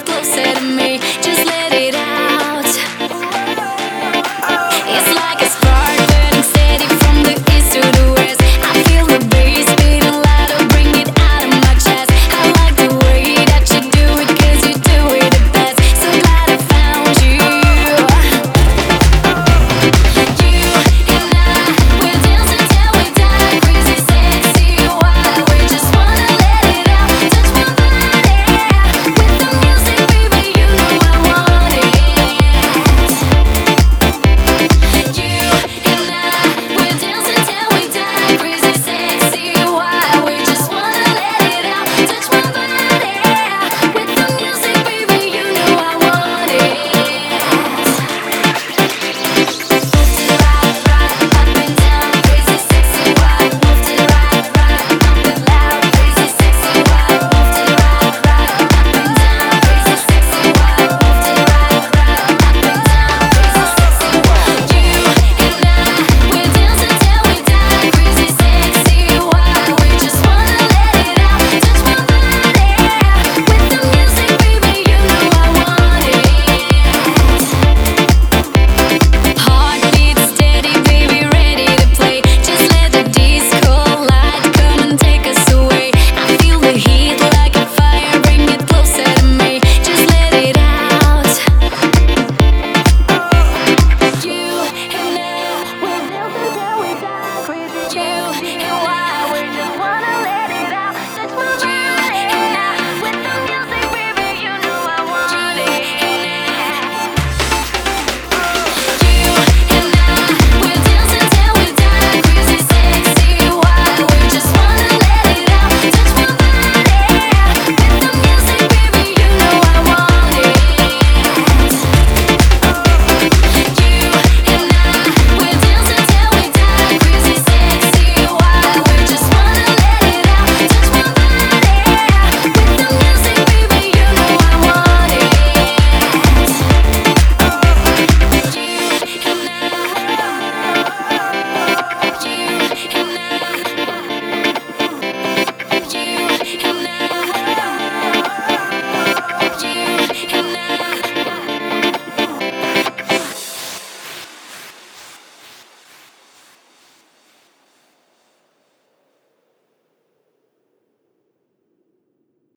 closer to me. Just let it out. It's like a